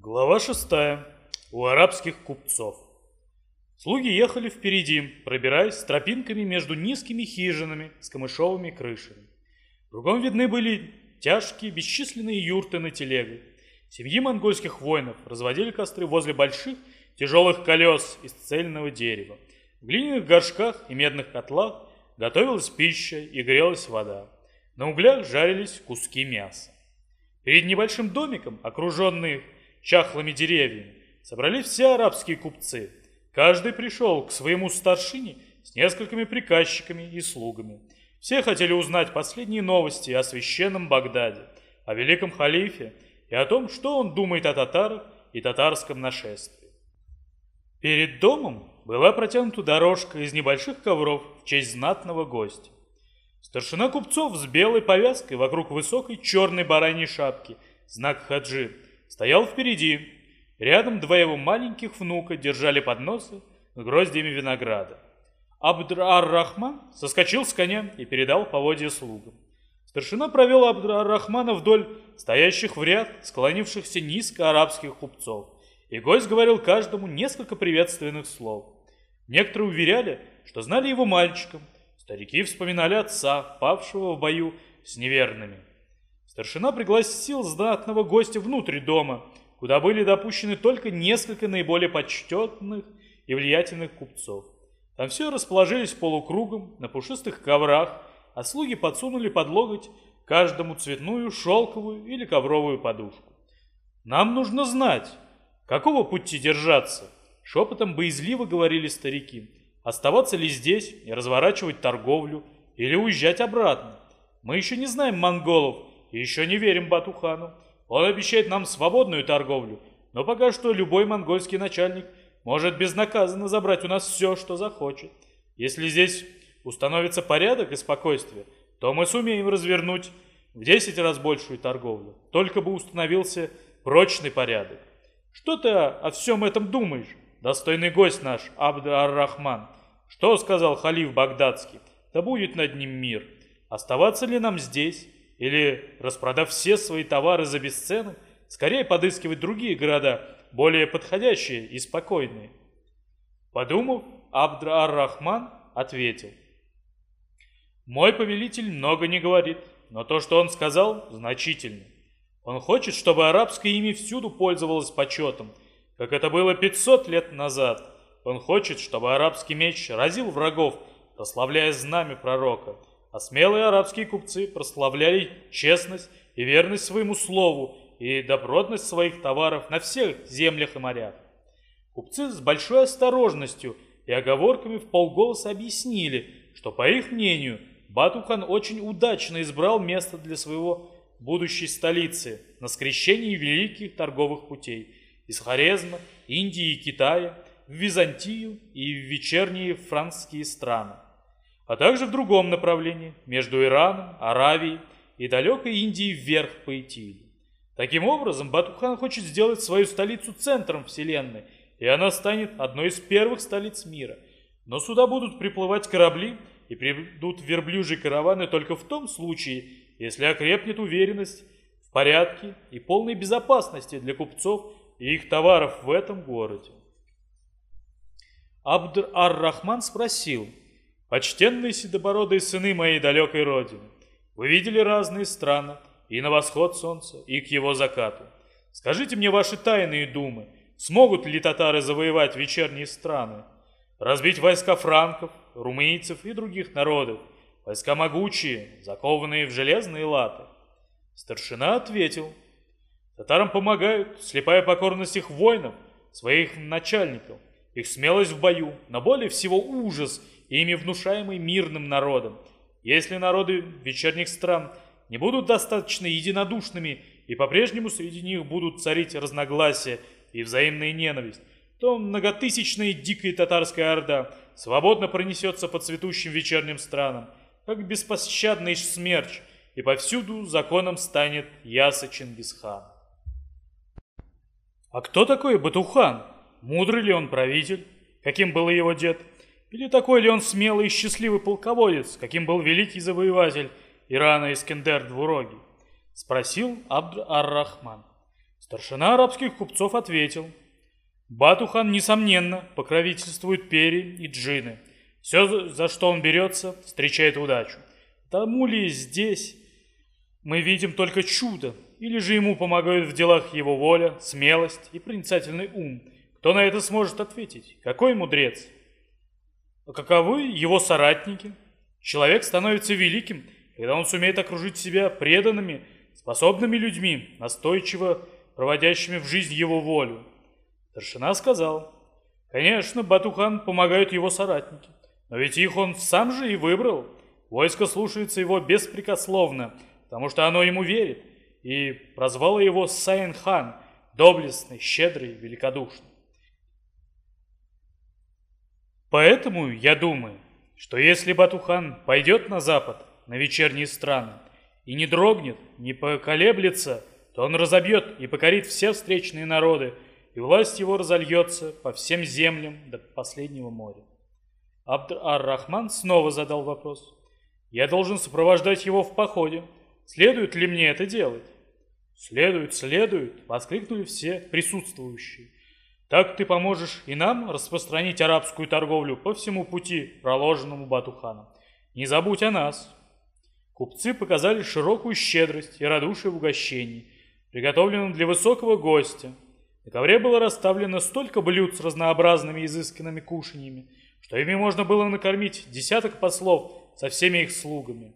Глава шестая. У арабских купцов. Слуги ехали впереди, пробираясь с тропинками между низкими хижинами с камышовыми крышами. Кругом видны были тяжкие, бесчисленные юрты на телегах. Семьи монгольских воинов разводили костры возле больших, тяжелых колес из цельного дерева. В глиняных горшках и медных котлах готовилась пища и грелась вода. На углях жарились куски мяса. Перед небольшим домиком, окруженный чахлыми деревьями, собрались все арабские купцы. Каждый пришел к своему старшине с несколькими приказчиками и слугами. Все хотели узнать последние новости о священном Багдаде, о великом халифе и о том, что он думает о татарах и татарском нашествии. Перед домом была протянута дорожка из небольших ковров в честь знатного гостя. Старшина купцов с белой повязкой вокруг высокой черной бараньей шапки, знак хаджи, стоял впереди. Рядом два его маленьких внука держали подносы с гроздьями винограда. Абдр-ар-Рахман соскочил с коня и передал поводья слугам. Старшина провел Абдр-ар-Рахмана вдоль стоящих в ряд, склонившихся низко арабских купцов, и гость говорил каждому несколько приветственных слов. Некоторые уверяли, что знали его мальчиком, старики вспоминали отца, павшего в бою с неверными. Старшина пригласил знатного гостя внутрь дома, куда были допущены только несколько наиболее почтенных и влиятельных купцов. Там все расположились полукругом на пушистых коврах, а слуги подсунули под локоть каждому цветную, шелковую или ковровую подушку. «Нам нужно знать, какого пути держаться?» Шепотом боязливо говорили старики. «Оставаться ли здесь и разворачивать торговлю, или уезжать обратно? Мы еще не знаем монголов, еще не верим Батухану. Он обещает нам свободную торговлю, но пока что любой монгольский начальник может безнаказанно забрать у нас все, что захочет. Если здесь установится порядок и спокойствие, то мы сумеем развернуть в 10 раз большую торговлю. Только бы установился прочный порядок. Что ты о всем этом думаешь, достойный гость наш Абд-ар-Рахман? Что сказал халиф Багдадский? Да будет над ним мир. Оставаться ли нам здесь? Или, распродав все свои товары за бесценок, скорее подыскивать другие города, более подходящие и спокойные. Подумав, Абд-ар-Рахман ответил. «Мой повелитель много не говорит, но то, что он сказал, значительно. Он хочет, чтобы арабское имя всюду пользовалось почетом, как это было 500 лет назад. Он хочет, чтобы арабский меч разил врагов, прославляя знамя пророка а смелые арабские купцы прославляли честность и верность своему слову и добротность своих товаров на всех землях и морях. Купцы с большой осторожностью и оговорками в полголоса объяснили, что, по их мнению, Батухан очень удачно избрал место для своего будущей столицы на скрещении великих торговых путей из Хорезма, Индии и Китая в Византию и в вечерние франкские страны а также в другом направлении, между Ираном, Аравией и далекой Индией вверх по Итилии. Таким образом, Батухан хочет сделать свою столицу центром Вселенной, и она станет одной из первых столиц мира. Но сюда будут приплывать корабли и придут верблюжьи караваны только в том случае, если окрепнет уверенность в порядке и полной безопасности для купцов и их товаров в этом городе. Абдр-ар-Рахман спросил, Почтенные седобородые сыны моей далекой родины, вы видели разные страны, и на восход солнца, и к его закату. Скажите мне ваши тайные думы, смогут ли татары завоевать вечерние страны, разбить войска франков, румынцев и других народов, войска могучие, закованные в железные латы? Старшина ответил, татарам помогают слепая покорность их воинов, своих начальников, их смелость в бою, но более всего ужас – ими внушаемый мирным народом. Если народы вечерних стран не будут достаточно единодушными и по-прежнему среди них будут царить разногласия и взаимная ненависть, то многотысячная дикая татарская орда свободно пронесется по цветущим вечерним странам, как беспощадный смерч, и повсюду законом станет Яса Чингисхан. А кто такой Батухан? Мудрый ли он правитель? Каким был его дед? Или такой ли он смелый и счастливый полководец, каким был великий завоеватель Ирана Искендер Двурогий? Спросил Абд ар-Рахман. Старшина арабских купцов ответил. Батухан, несомненно, покровительствует пери и джины. Все, за что он берется, встречает удачу. Тому ли здесь мы видим только чудо, или же ему помогают в делах его воля, смелость и проницательный ум? Кто на это сможет ответить? Какой мудрец? Каковы его соратники? Человек становится великим, когда он сумеет окружить себя преданными, способными людьми, настойчиво проводящими в жизнь его волю. Старшина сказал, конечно, Батухан помогают его соратники, но ведь их он сам же и выбрал. Войско слушается его беспрекословно, потому что оно ему верит, и прозвало его Сайн-хан, доблестный, щедрый, великодушный. Поэтому я думаю, что если Батухан пойдет на запад, на вечерние страны, и не дрогнет, не поколеблется, то он разобьет и покорит все встречные народы, и власть его разольется по всем землям до последнего моря. Абд-ар-Рахман снова задал вопрос. «Я должен сопровождать его в походе. Следует ли мне это делать?» «Следует, следует!» — воскликнули все присутствующие. «Так ты поможешь и нам распространить арабскую торговлю по всему пути, проложенному Батуханом. Не забудь о нас!» Купцы показали широкую щедрость и радушие в угощении, приготовленном для высокого гостя. На ковре было расставлено столько блюд с разнообразными изысканными кушаньями, что ими можно было накормить десяток послов со всеми их слугами.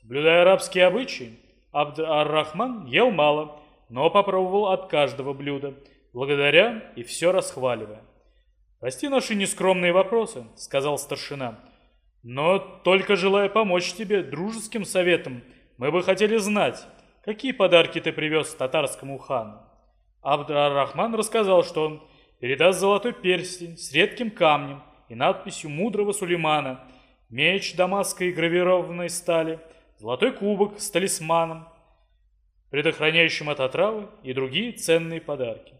Соблюдая арабские обычаи, Абд-ар-Рахман ел мало, но попробовал от каждого блюда, благодаря и все расхваливая. «Прости наши нескромные вопросы», — сказал старшина, — но только желая помочь тебе дружеским советом, мы бы хотели знать, какие подарки ты привез татарскому хану. Абд-ар-Рахман рассказал, что он передаст золотой перстень с редким камнем и надписью мудрого Сулеймана, меч дамасской гравированной стали, золотой кубок с талисманом, предохраняющим от отравы и другие ценные подарки.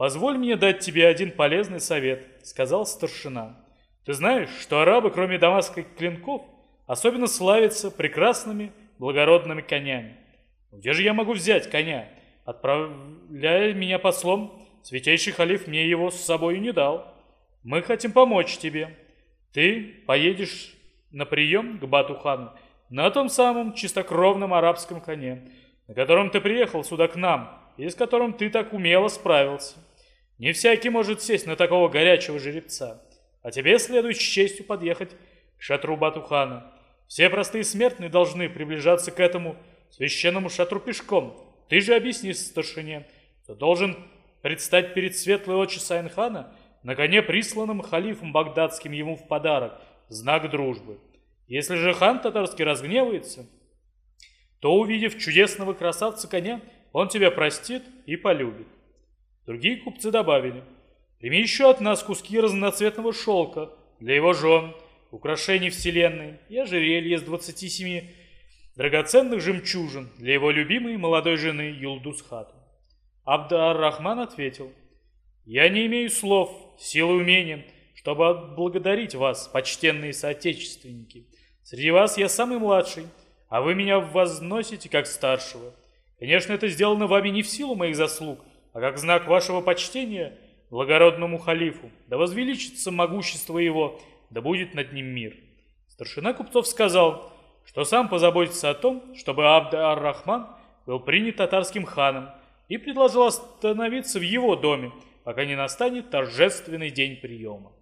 «Позволь мне дать тебе один полезный совет», — сказал старшина. Ты знаешь, что арабы, кроме дамасских клинков, особенно славятся прекрасными благородными конями. Где же я могу взять коня? Отправляя меня послом, святейший халиф мне его с собой не дал. Мы хотим помочь тебе. Ты поедешь на прием к Батухану на том самом чистокровном арабском коне, на котором ты приехал сюда к нам и с которым ты так умело справился. Не всякий может сесть на такого горячего жеребца. А тебе следует с честью подъехать к шатру Батухана. Все простые смертные должны приближаться к этому священному шатру пешком. Ты же объясни старшине, что должен предстать перед светлой очи Сайнхана на коне, присланном халифом багдадским ему в подарок, в знак дружбы. Если же хан татарский разгневается, то, увидев чудесного красавца коня, он тебя простит и полюбит. Другие купцы добавили – Прими еще от нас куски разноцветного шелка для его жен, украшений вселенной и ожерелье с 27 драгоценных жемчужин для его любимой молодой жены Юлдусхату. Абд-ар-Рахман ответил, «Я не имею слов, силы умения, чтобы отблагодарить вас, почтенные соотечественники. Среди вас я самый младший, а вы меня возносите как старшего. Конечно, это сделано вами не в силу моих заслуг, а как знак вашего почтения – благородному халифу, да возвеличится могущество его, да будет над ним мир. Старшина купцов сказал, что сам позаботится о том, чтобы Абд-ар-Рахман был принят татарским ханом и предложил остановиться в его доме, пока не настанет торжественный день приема.